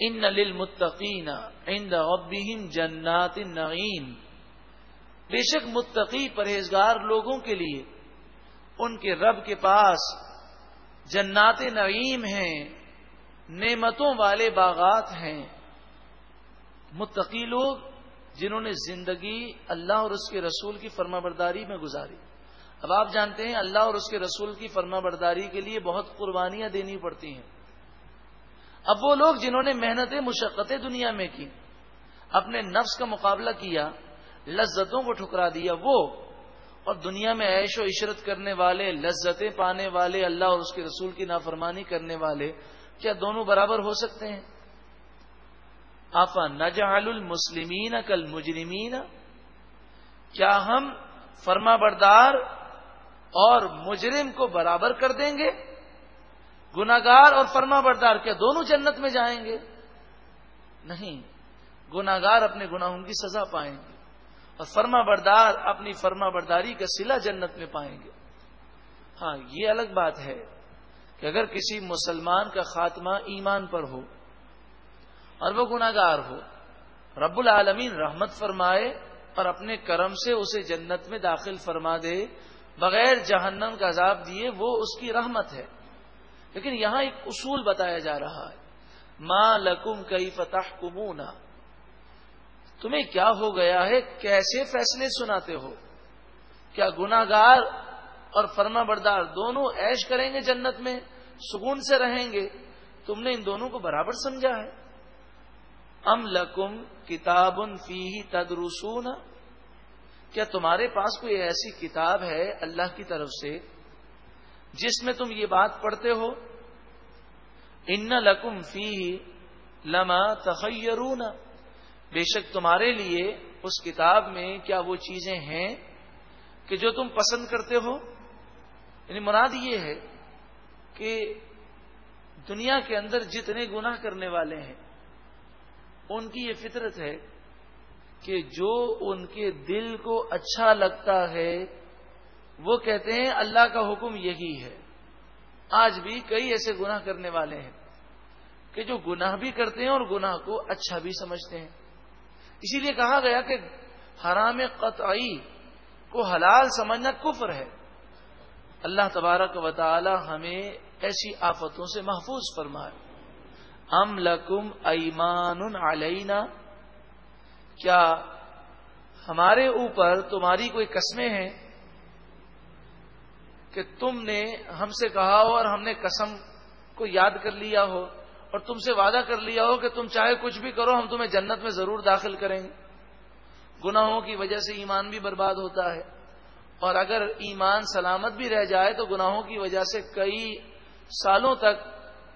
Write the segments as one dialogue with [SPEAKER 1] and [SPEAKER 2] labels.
[SPEAKER 1] ان للمتقین عند ربهم جنات النعیم بے شک متقی پرہیزگار لوگوں کے لیے ان کے رب کے پاس جنات نعیم ہیں، نعمتوں والے باغات ہیں۔ متقی لوگ جنہوں نے زندگی اللہ اور اس کے رسول کی فرما برداری میں گزاری۔ اب آپ جانتے ہیں اللہ اور اس کے رسول کی فرما برداری کے لیے بہت قربانیاں دینی پڑتی ہیں۔ اب وہ لوگ جنہوں نے محنتیں، مشقتیں دنیا میں کی، اپنے نفس کا مقابلہ کیا، لذتوں کو ٹھکرا دیا، وہ اور دنیا میں عیش و عشرت کرنے والے، لذتیں پانے والے، اللہ اور اس کے رسول کی نافرمانی کرنے والے، کیا دونوں برابر ہو سکتے ہیں؟ آفا نجعل المسلمین کل مجرمین کیا ہم فرما بردار اور مجرم کو برابر کر دیں گے؟ گناگار اور فرما بردار کیا دونوں جنت میں جائیں گے؟ نہیں. گناگار اپنے گناہوں کی سزا پائیں گے اور فرما بردار اپنی فرما برداری کا سلا جنت میں پائیں گے۔ ہاں یہ الگ بات ہے کہ اگر کسی مسلمان کا خاتمہ ایمان پر ہو اور وہ گناگار ہو، رب العالمین رحمت فرمائے اور اپنے کرم سے اسے جنت میں داخل فرما دے، بغیر جہنم کا عذاب دیے، وہ اس کی رحمت ہے۔ لیکن یہاں ایک اصول بتایا جا رہا ہے۔ ماں لکم کئی فتح کمونا تمہیں کیا ہو گیا ہے؟ کیسے فیصلے سناتے ہو؟ کیا گناگار اور فرما بردار دونوں ایش کریں گے جنت میں؟ سکون سے رہیں گے؟ تم نے ان دونوں کو برابر سمجھا ہے۔ ام لکم کتاب فی تدرسون۔ کیا تمہارے پاس کوئی ایسی کتاب ہے اللہ کی طرف سے جس میں تم یہ بات پڑھتے ہو ان لکم فی لما تخیرون بے شک تمہارے لیے اس کتاب میں کیا وہ چیزیں ہیں کہ جو تم پسند کرتے ہو؟ یعنی مراد یہ ہے کہ دنیا کے اندر جتنے گناہ کرنے والے ہیں، ان کی یہ فطرت ہے کہ جو ان کے دل کو اچھا لگتا ہے وہ کہتے ہیں اللہ کا حکم یہی ہے۔ آج بھی کئی ایسے گناہ کرنے والے ہیں کہ جو گناہ بھی کرتے ہیں اور گناہ کو اچھا بھی سمجھتے ہیں۔ اسی لیے کہا گیا کہ حرام قطعی کو حلال سمجھنا کفر ہے۔ اللہ تبارک و تعالی ہمیں ایسی آفتوں سے محفوظ فرمائے۔ ام لکم ایمان علینا۔ کیا ہمارے اوپر تمہاری کوئی قسمیں ہیں؟ کہ تم نے ہم سے کہا ہو اور ہم نے قسم کو یاد کر لیا ہو اور تم سے وعدہ کر لیا ہو کہ تم چاہے کچھ بھی کرو، ہم تمہیں جنت میں ضرور داخل کریں گے۔ گناہوں کی وجہ سے ایمان بھی برباد ہوتا ہے۔ اور اگر ایمان سلامت بھی رہ جائے تو گناہوں کی وجہ سے کئی سالوں تک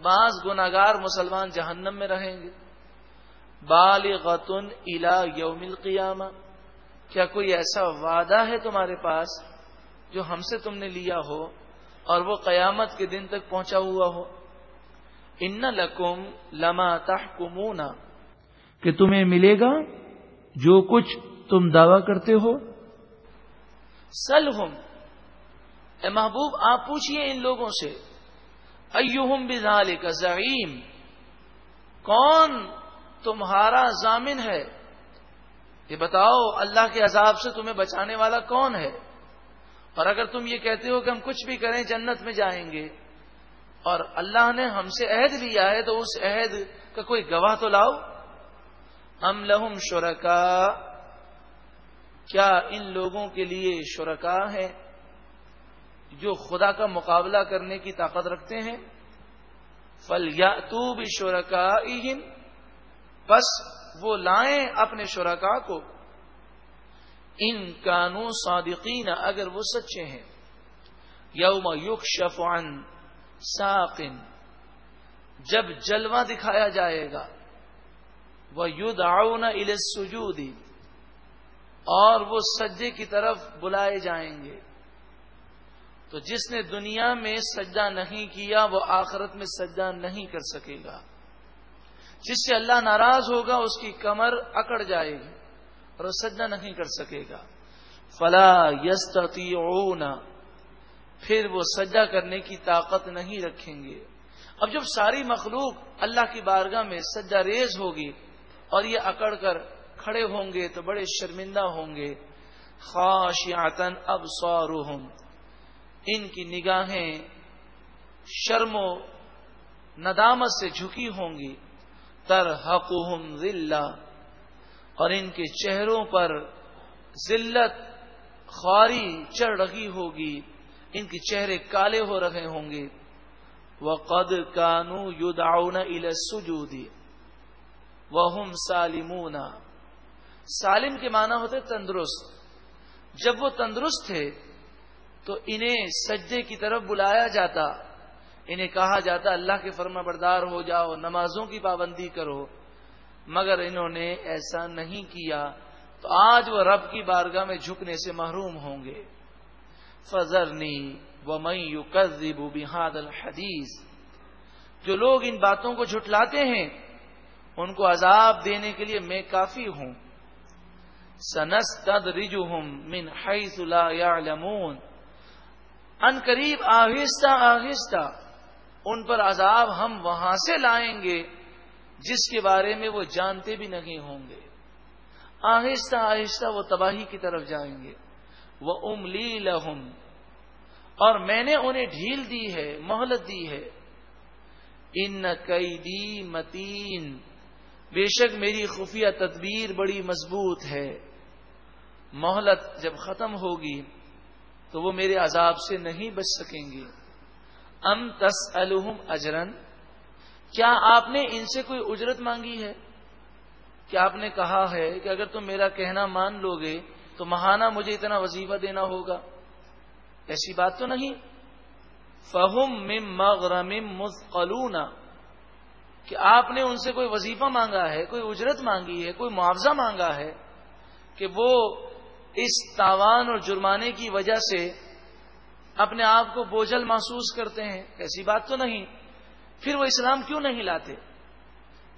[SPEAKER 1] بعض گناگار مسلمان جہنم میں رہیں گے۔ بال غتن الا یوم القیامہ۔ کیا کوئی ایسا وعدہ ہے تمہارے پاس جو ہم سے تم نے لیا ہو اور وہ قیامت کے دن تک پہنچا ہوا ہو۔ ان لکم لما تحکمون۔ کہ تمہیں ملے گا جو کچھ تم دعوی کرتے ہو۔ سل اے محبوب، آپ پوچھئے ان لوگوں سے ایوہم بذالک زعیم؟ کون تمہارا ضامن ہے؟ یہ بتاؤ، اللہ کے عذاب سے تمہیں بچانے والا کون ہے؟ اور اگر تم یہ کہتے ہو کہ ہم کچھ بھی کریں جنت میں جائیں گے، اور اللہ نے ہم سے عہد لیا ہے تو اس عہد کا کوئی گواہ تو لاؤ؟ ہم لہم شرکا، کیا ان لوگوں کے لیے شرکا ہے جو خدا کا مقابلہ کرنے کی طاقت رکھتے ہیں؟ فل یا تو بھی شرکا بس وہ لائیں اپنے شرکا کو۔ ان کانو صادقین، اگر وہ سچے ہیں. یوم یوک شفان ساقن، جب جلوہ دکھایا جائے گا. وہ یدھ آؤنا سجودی اور وہ سجے کی طرف بلائے جائیں گے. تو جس نے دنیا میں سجدہ نہیں کیا، وہ آخرت میں سجدہ نہیں کر سکے گا. جس سے اللہ ناراض ہوگا، اس کی کمر اکڑ جائے گی. اور وہ سجدہ نہیں کر سکے گا۔ فلا یستتی پھر وہ سجا کرنے کی طاقت نہیں رکھیں گے۔ اب جب ساری مخلوق اللہ کی بارگاہ میں سجا ریز ہوگی اور یہ اکڑ کر کھڑے ہوں گے تو بڑے شرمندہ ہوں گے۔ خاشعتن اب ان کی نگاہیں شرم و ندامت سے جھکی ہوں گی۔ تر حقم اور ان کے چہروں پر ذلت، خواری چڑھ رہی ہوگی، ان کے چہرے کالے ہو رہے ہوں گے۔ وہ قد کانو یداؤن السجودی وہ سالمون۔ سالم کے معنی ہوتے تندرست۔ جب وہ تندرست تھے، تو انہیں سجدے کی طرف بلایا جاتا۔ انہیں کہا جاتا، اللہ کے فرما بردار ہو جاؤ، نمازوں کی پابندی کرو۔ مگر انہوں نے ایسا نہیں کیا تو آج وہ رب کی بارگاہ میں جھکنے سے محروم ہوں گے۔ فضرنی و مئی کزیب بحاد الحدیث جو لوگ ان باتوں کو جھٹلاتے ہیں، ان کو عذاب دینے کے لیے میں کافی ہوں۔ سنس تد من حیث لا یعلمون ان قریب آہستہ آہستہ ان پر عذاب ہم وہاں سے لائیں گے۔ جس کے بارے میں وہ جانتے بھی نہیں ہوں گے۔ آہستہ آہستہ وہ تباہی کی طرف جائیں گے۔ وہ املی لہم۔ اور میں نے انہیں ڈھیل دی ہے، مہلت دی ہے۔ ان قیدی متین۔ بے شک میری خفیہ تدبیر بڑی مضبوط ہے۔ مہلت جب ختم ہوگی تو وہ میرے عذاب سے نہیں بچ سکیں گے۔ ام تس الحم اجرن کیا آپ نے ان سے کوئی اجرت مانگی ہے؟ کیا آپ نے کہا ہے کہ اگر تم میرا کہنا مان لو گے تو مہانہ مجھے اتنا وظیفہ دینا ہوگا؟ ایسی بات تو نہیں۔ فہم مم مغرم مسقلون کہ آپ نے ان سے کوئی وظیفہ مانگا ہے، کوئی اجرت مانگی ہے، کوئی معاوضہ مانگا ہے کہ وہ اس تاوان اور جرمانے کی وجہ سے اپنے آپ کو بوجھل محسوس کرتے ہیں، ایسی بات تو نہیں۔ پھر وہ اسلام کیوں نہیں لاتے؟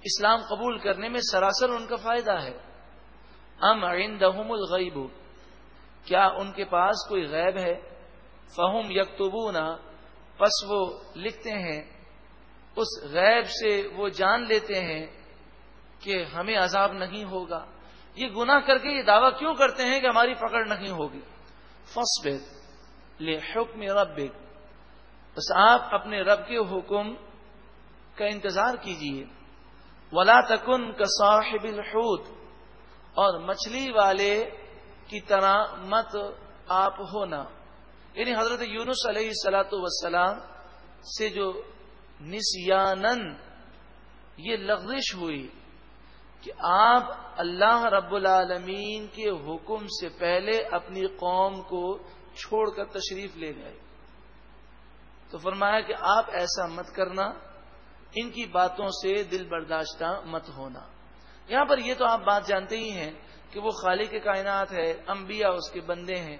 [SPEAKER 1] اسلام قبول کرنے میں سراسر ان کا فائدہ ہے۔ ام عندهم الغیب، کیا ان کے پاس کوئی غیب ہے؟ فہم یکتبونا پس وہ لکھتے ہیں۔ اس غیب سے وہ جان لیتے ہیں کہ ہمیں عذاب نہیں ہوگا۔ یہ گناہ کر کے یہ دعویٰ کیوں کرتے ہیں کہ ہماری پکڑ نہیں ہوگی؟ فسٹ لے حکم رب بس آپ اپنے رب کے حکم کا انتظار کیجیے ولا تکن کا صاحب الحوت۔ اور مچھلی والے کی طرح مت آپ ہونا۔ یعنی حضرت یونس علیہ السلاۃ وسلام سے جو نسیانن یہ لغزش ہوئی کہ آپ اللہ رب العالمین کے حکم سے پہلے اپنی قوم کو چھوڑ کر تشریف لے گئے۔ تو فرمایا کہ آپ ایسا مت کرنا۔ ان کی باتوں سے دل برداشتہ مت ہونا۔ یہاں پر یہ تو آپ بات جانتے ہی ہیں کہ وہ خالق کے کائنات ہے، انبیاء اس کے بندے ہیں۔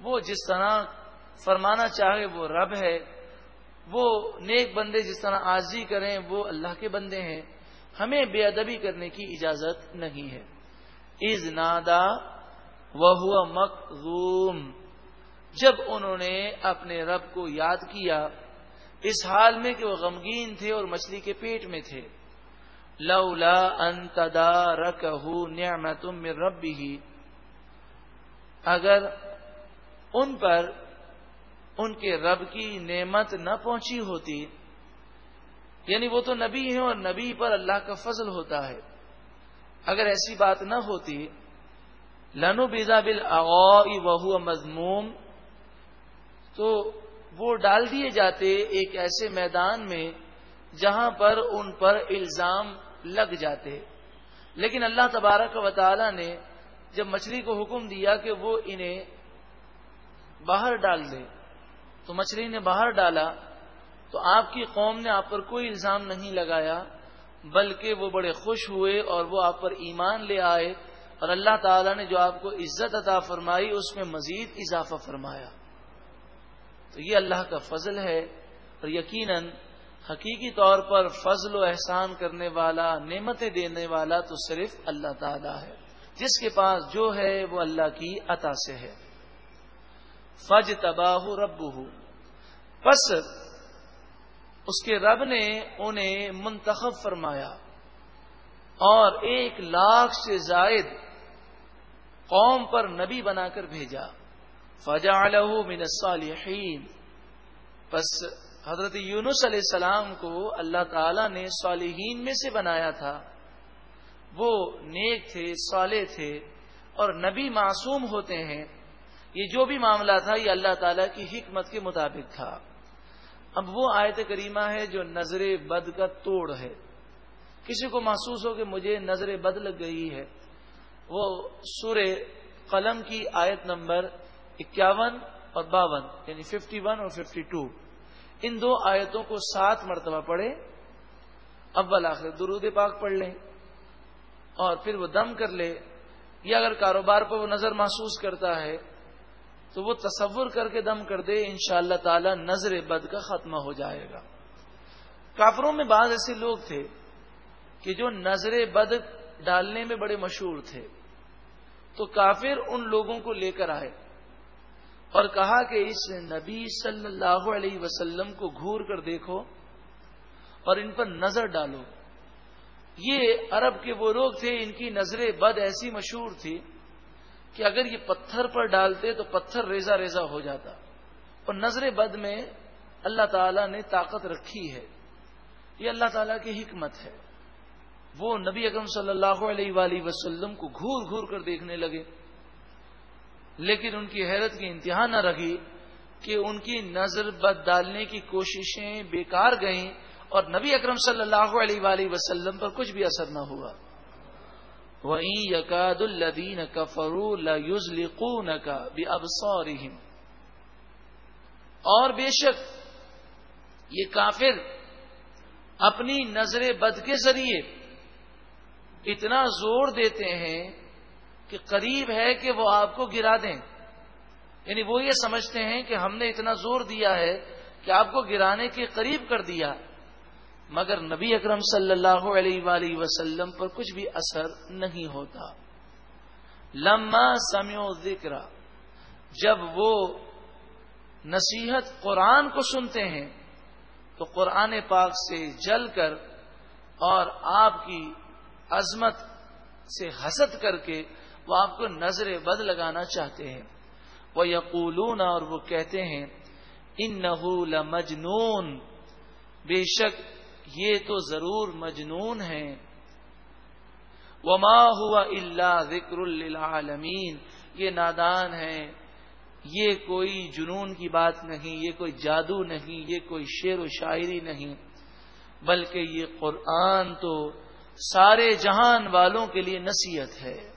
[SPEAKER 1] وہ جس طرح فرمانا چاہے وہ رب ہے، وہ نیک بندے جس طرح آزی کریں وہ اللہ کے بندے ہیں۔ ہمیں بے ادبی کرنے کی اجازت نہیں ہے۔ از نادا وہ مقزوم جب انہوں نے اپنے رب کو یاد کیا اس حال میں کہ وہ غمگین تھے اور مچھلی کے پیٹ میں تھے۔ لولا انتدا رک نعمتم میں رب اگر ان پر ان کے رب کی نعمت نہ پہنچی ہوتی یعنی وہ تو نبی ہیں اور نبی پر اللہ کا فضل ہوتا ہے۔ اگر ایسی بات نہ ہوتی لنو بیزا بل وہ مضموم تو وہ ڈال دیے جاتے ایک ایسے میدان میں جہاں پر ان پر الزام لگ جاتے۔ لیکن اللہ تبارک و تعالی نے جب مچھلی کو حکم دیا کہ وہ انہیں باہر ڈال دے، تو مچھلی نے باہر ڈالا، تو آپ کی قوم نے آپ پر کوئی الزام نہیں لگایا، بلکہ وہ بڑے خوش ہوئے اور وہ آپ پر ایمان لے آئے۔ اور اللہ تعالی نے جو آپ کو عزت عطا فرمائی، اس میں مزید اضافہ فرمایا۔ تو یہ اللہ کا فضل ہے اور یقیناً حقیقی طور پر فضل و احسان کرنے والا، نعمتیں دینے والا تو صرف اللہ تعالی ہے۔ جس کے پاس جو ہے وہ اللہ کی عطا سے ہے۔ فج تباہ رب پس اس کے رب نے انہیں منتخب فرمایا اور ایک لاکھ سے زائد قوم پر نبی بنا کر بھیجا۔ فجا من الصالحین۔ بس حضرت یونس علیہ السلام کو اللہ تعالی نے صالحین میں سے بنایا تھا۔ وہ نیک تھے، صالح تھے اور نبی معصوم ہوتے ہیں۔ یہ جو بھی معاملہ تھا، یہ اللہ تعالی کی حکمت کے مطابق تھا۔ اب وہ آیت کریمہ ہے جو نظر بد کا توڑ ہے۔ کسی کو محسوس ہو کہ مجھے نظر بد لگ گئی ہے۔ وہ سور قلم کی آیت نمبر اکیاون اور باون یعنی ففٹی ون اور ففٹی ٹو ان دو آیتوں کو سات مرتبہ پڑھے اول آخر درود پاک پڑھ لیں اور پھر وہ دم کر لے یا اگر کاروبار پر وہ نظر محسوس کرتا ہے، تو وہ تصور کر کے دم کر دے ان شاء اللہ تعالی نظر بد کا خاتمہ ہو جائے گا۔ کافروں میں بعض ایسے لوگ تھے کہ جو نظر بد ڈالنے میں بڑے مشہور تھے۔ تو کافر ان لوگوں کو لے کر آئے۔ اور کہا کہ اس نبی صلی اللہ علیہ وسلم کو گور کر دیکھو اور ان پر نظر ڈالو۔ یہ عرب کے وہ لوگ تھے، ان کی نظر بد ایسی مشہور تھی کہ اگر یہ پتھر پر ڈالتے تو پتھر ریزا ریزا ہو جاتا۔ اور نظر بد میں اللہ تعالی نے طاقت رکھی ہے۔ یہ اللہ تعالی کی حکمت ہے۔ وہ نبی اکرم صلی اللہ علیہ وآلہ وسلم کو گھور گھور کر دیکھنے لگے۔ لیکن ان کی حیرت کی انتہا نہ رہی کہ ان کی نظر بد ڈالنے کی کوششیں بیکار گئیں اور نبی اکرم صلی اللہ علیہ وآلہ وسلم پر کچھ بھی اثر نہ ہوا۔ وَإِن يَكَادُ الَّذِينَ كَفَرُوا لَيُزْلِقُونَكَ بِأَبْصَارِهِمْ۔ اور بے شک یہ کافر اپنی نظر بد کے ذریعے اتنا زور دیتے ہیں کہ قریب ہے کہ وہ آپ کو گرا دیں۔ یعنی وہ یہ سمجھتے ہیں کہ ہم نے اتنا زور دیا ہے کہ آپ کو گرانے کے قریب کر دیا۔ مگر نبی اکرم صلی اللہ علیہ وآلہ وسلم پر کچھ بھی اثر نہیں ہوتا۔ لما سمیو ذکر جب وہ نصیحت قرآن کو سنتے ہیں، تو قرآن پاک سے جل کر اور آپ کی عظمت سے حسد کر کے وہ آپ کو نظر بد لگانا چاہتے ہیں۔ وہ یقولون اور وہ کہتے ہیں ان نہ مجنون بے شک یہ تو ضرور مجنون ہے وما ہوا اللہ ذکر للعالمین۔ یہ نادان ہے یہ کوئی جنون کی بات نہیں، یہ کوئی جادو نہیں، یہ کوئی شعر و شاعری نہیں، بلکہ یہ قرآن تو سارے جہان والوں کے لیے نصیحت ہے۔